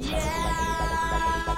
Yeah!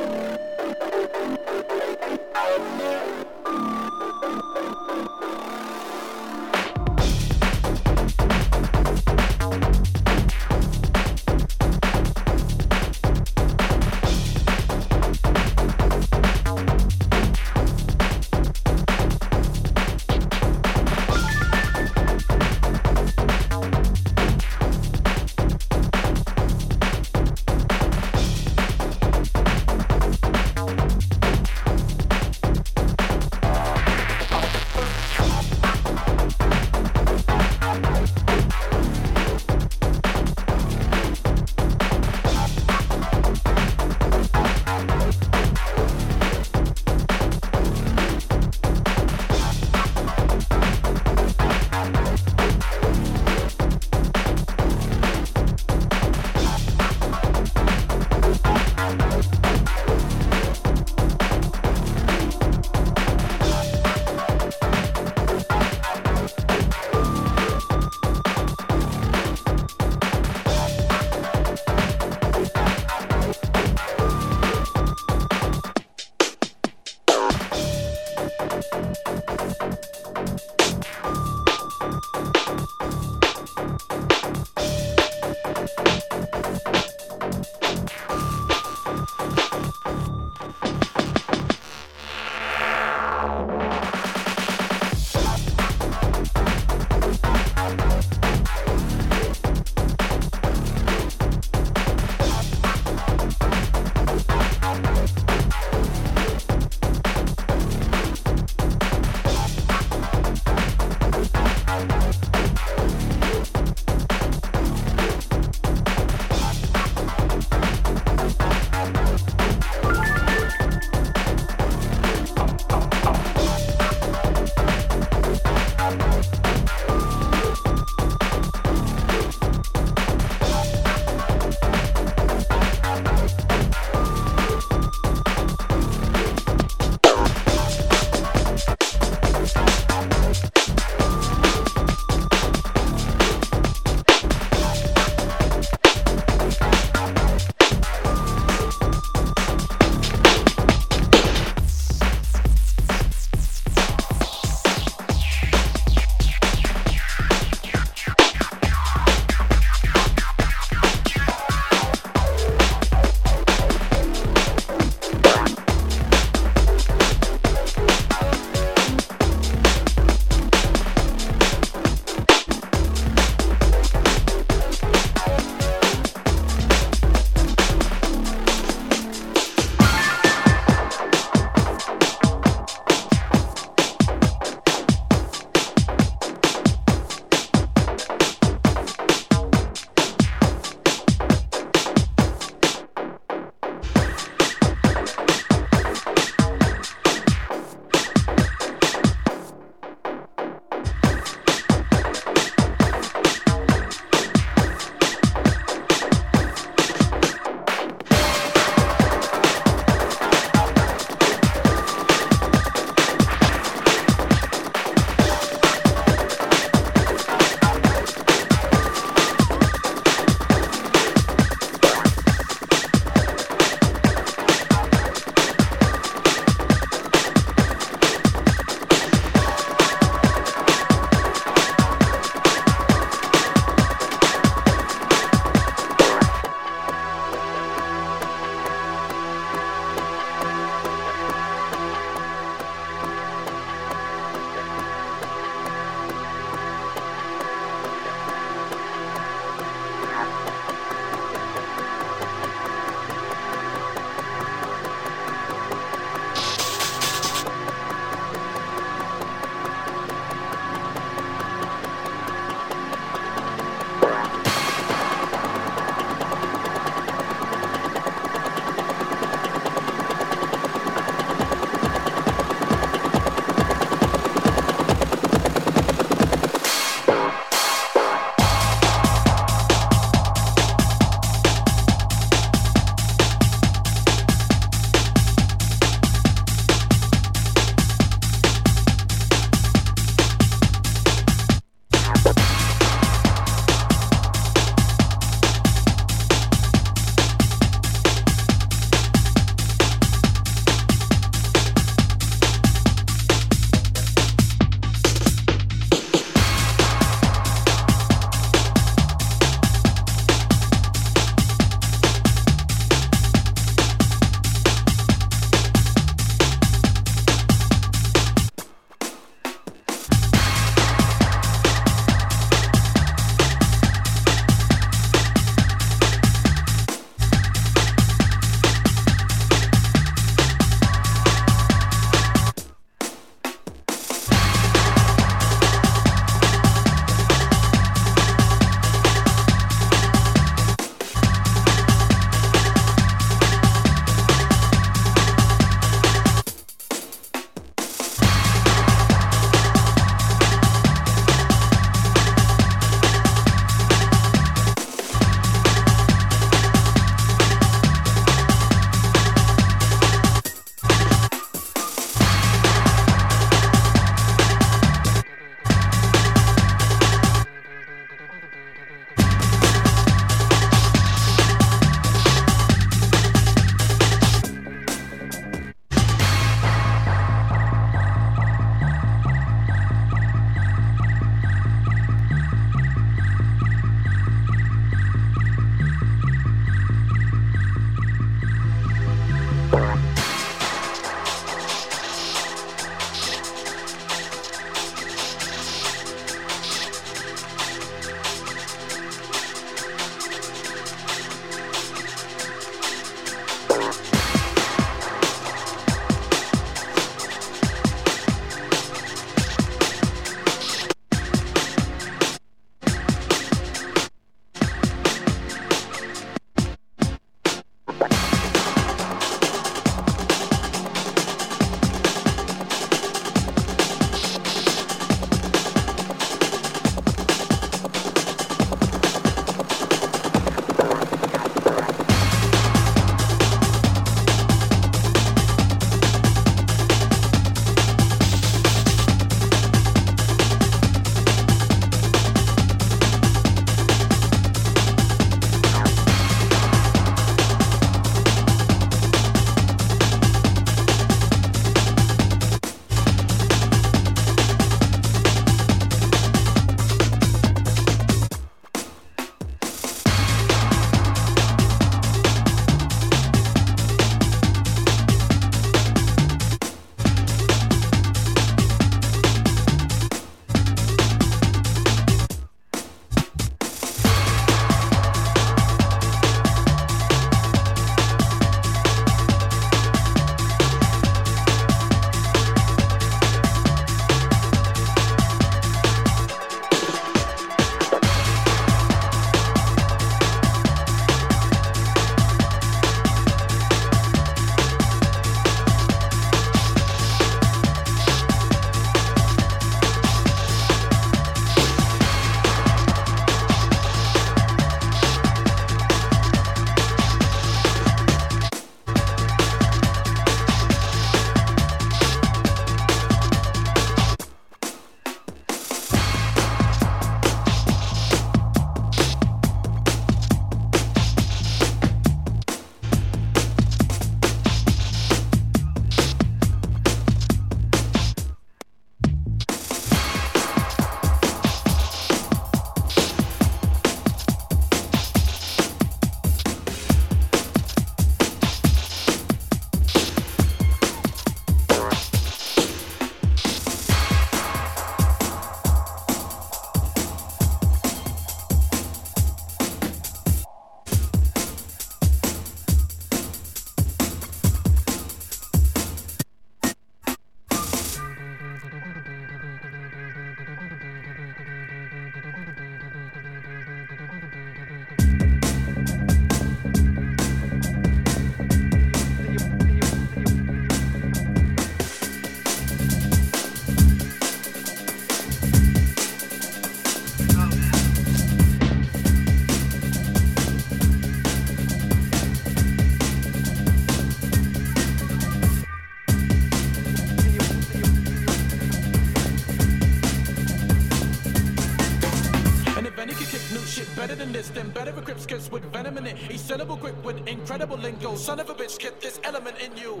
incredible lingo. Son of a bitch, get this element in you.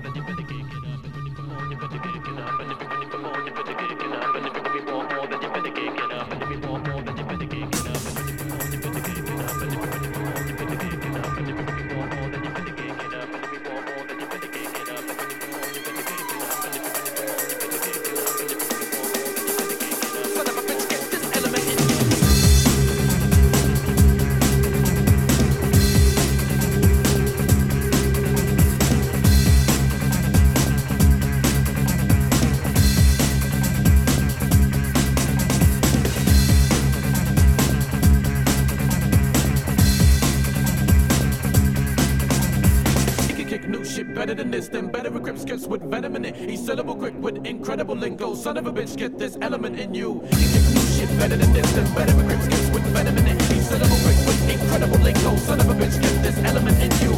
on, then you better get, up. And when you you better get, up. And if you, when you you better get this. Then better with grip with venom in it. He's syllable quick with incredible lingo. Son of a bitch, get this element in you. You can do shit better than this. Then better with grip with venom in it. He's syllable quick with incredible lingo. Son of a bitch, get this element in you.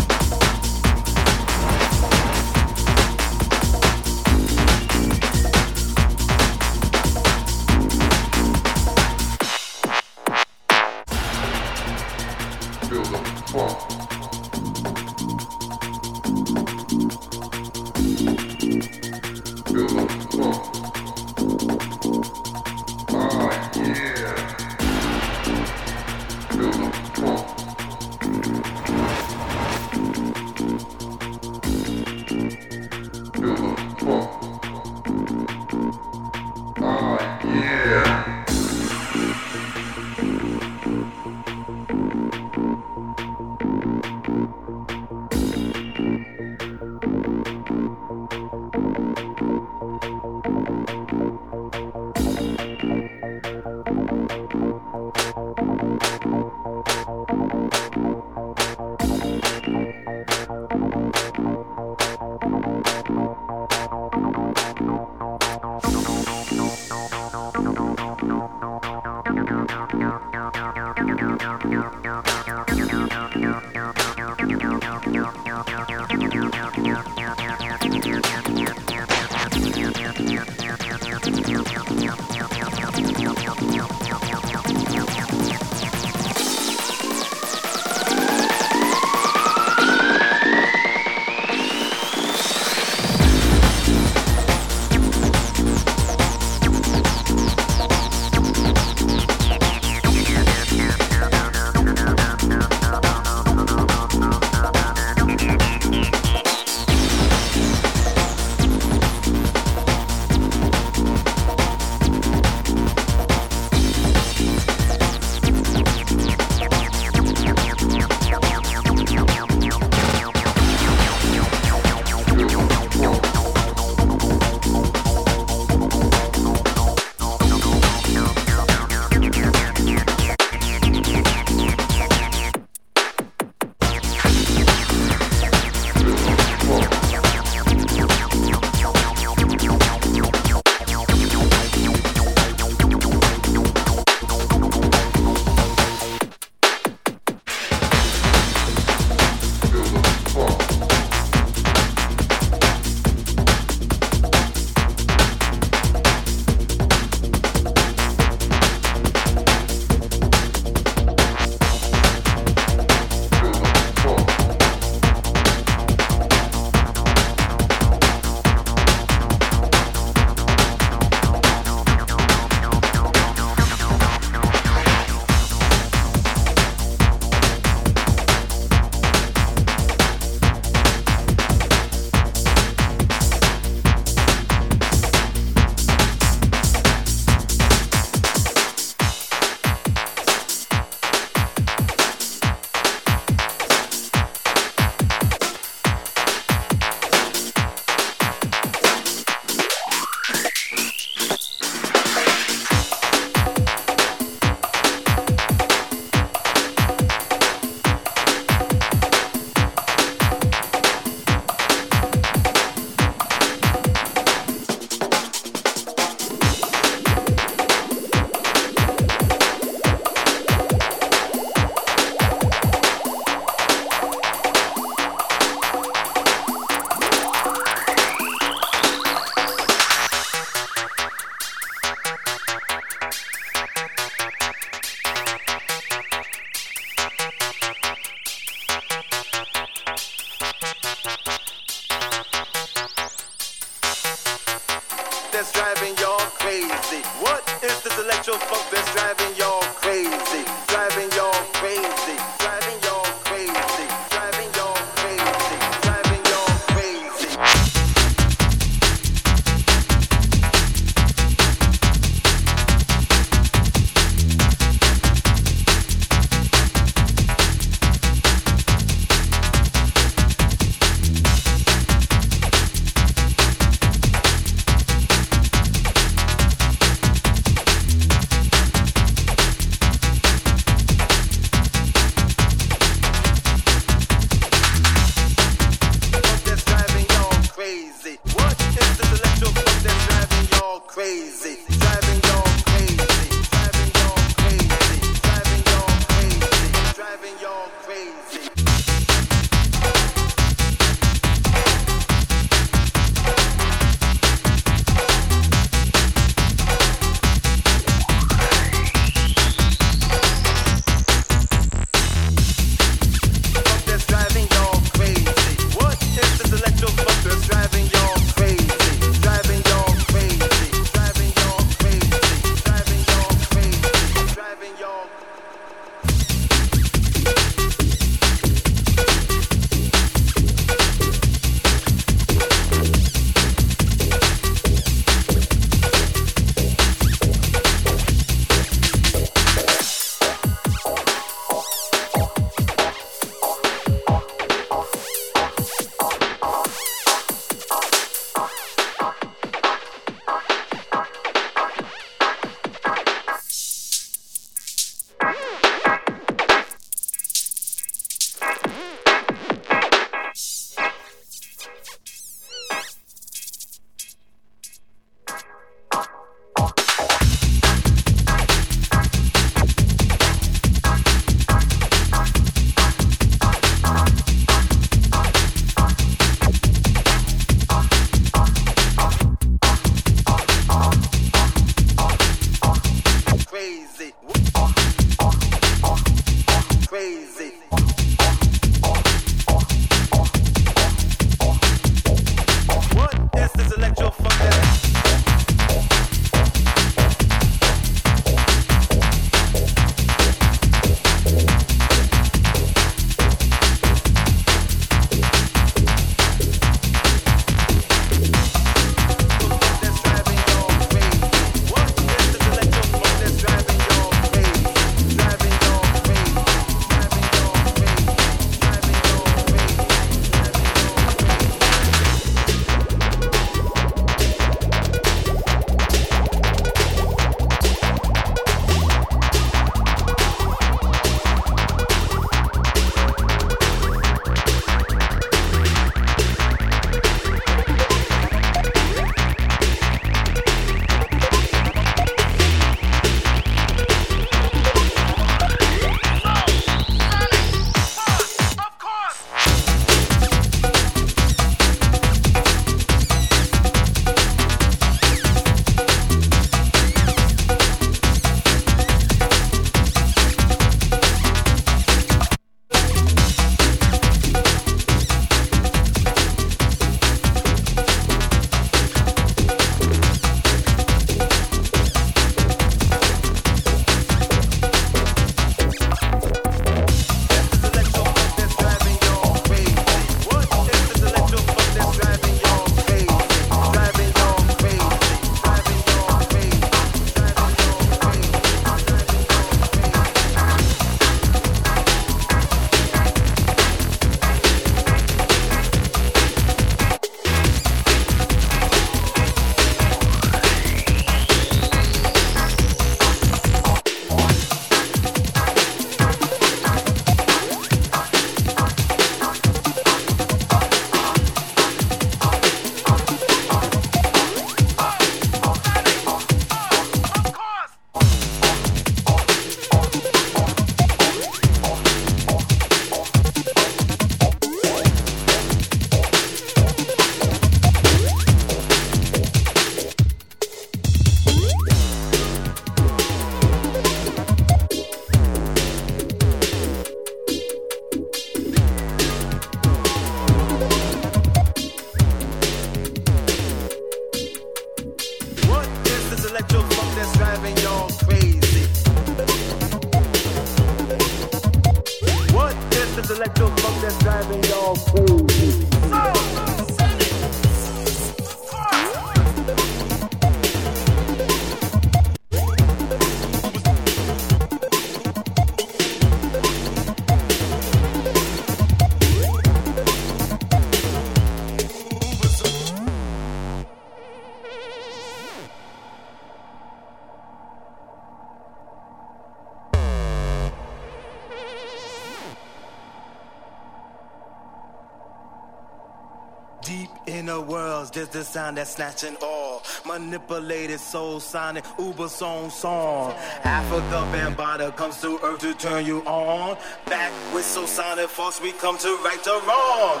Sound that's snatching all. Manipulated soul sonic, uber song song. Afrika Bambaataa comes to earth to turn you on. Back with Soulsonic Force, we come to right the wrong.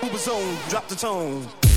Uberzone, drop the tone.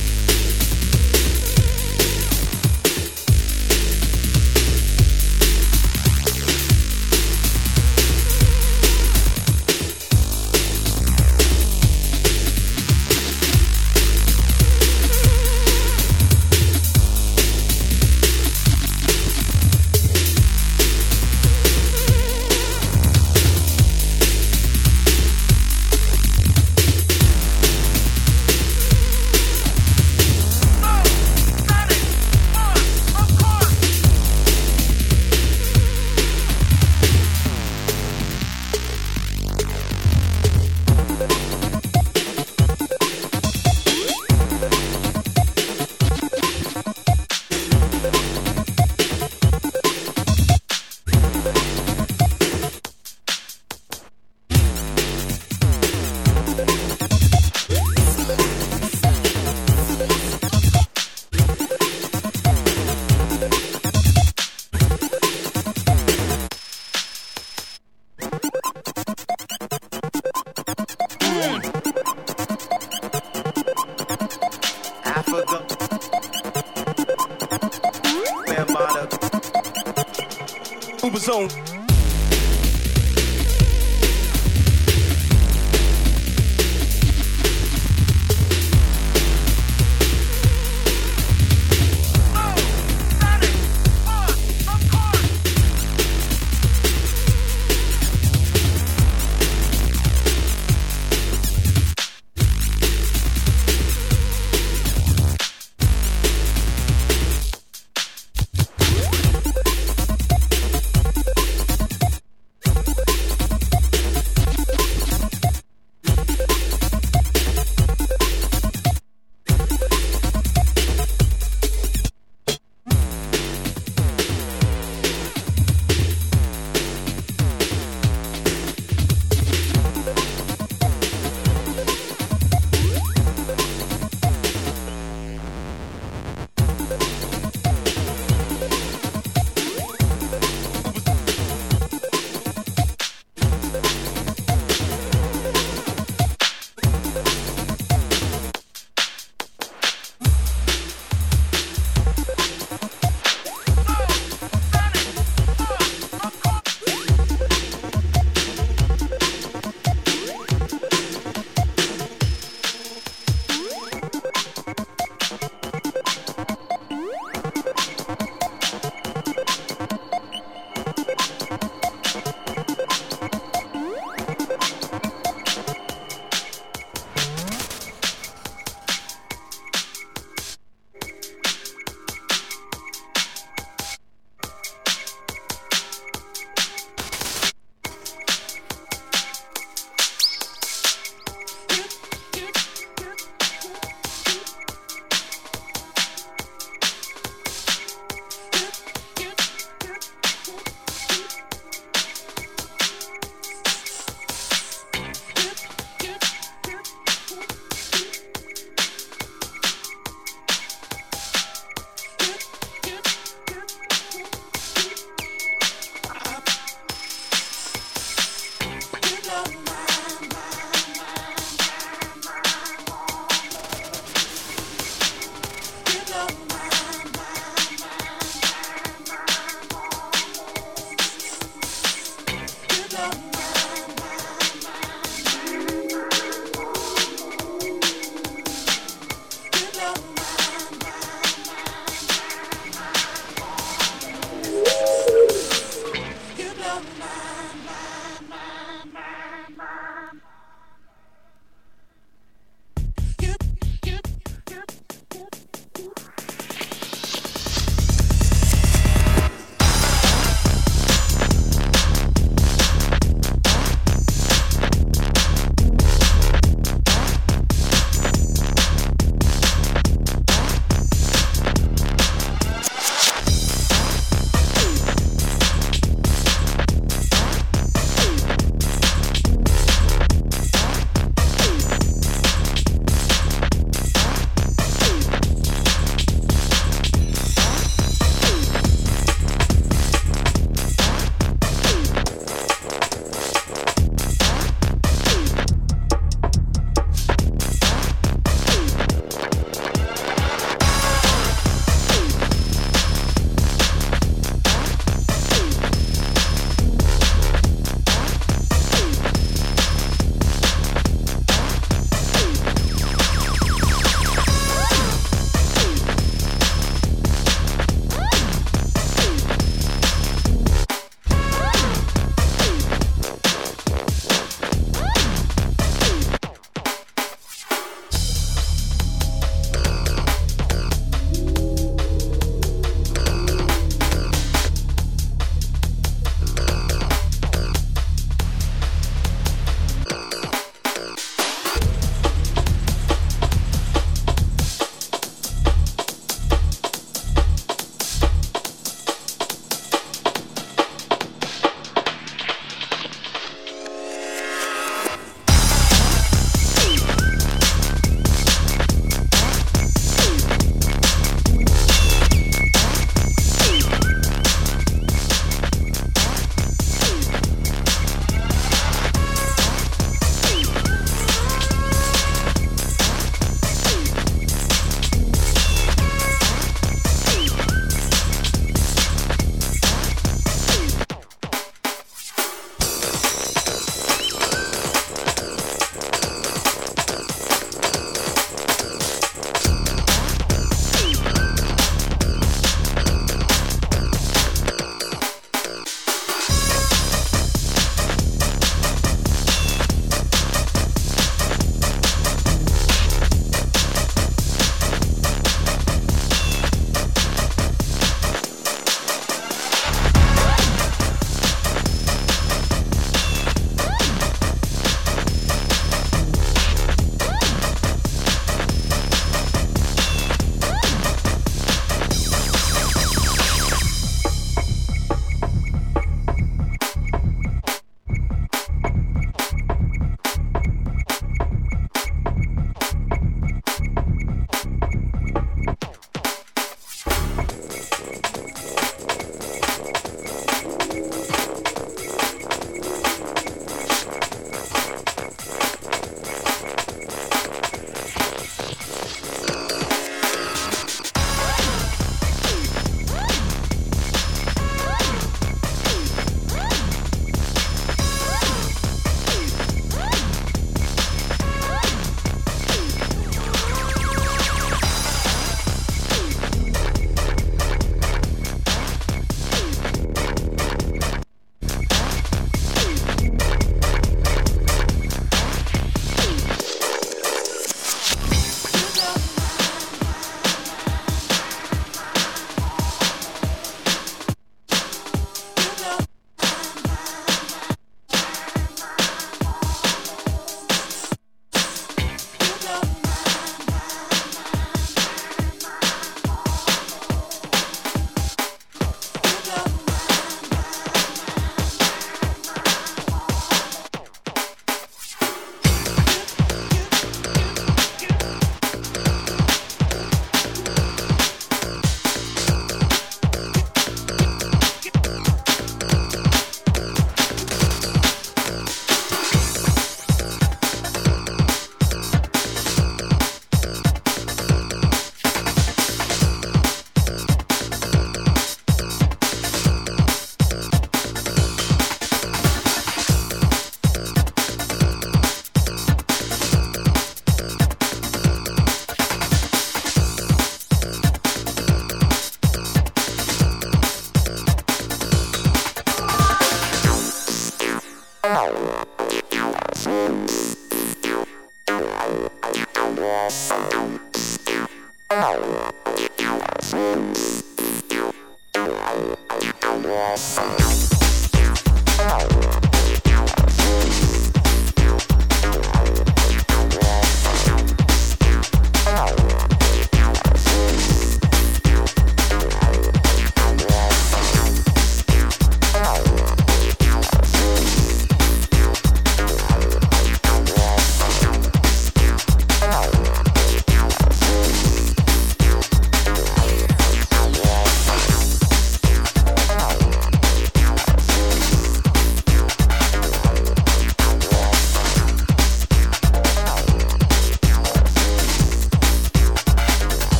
Ow.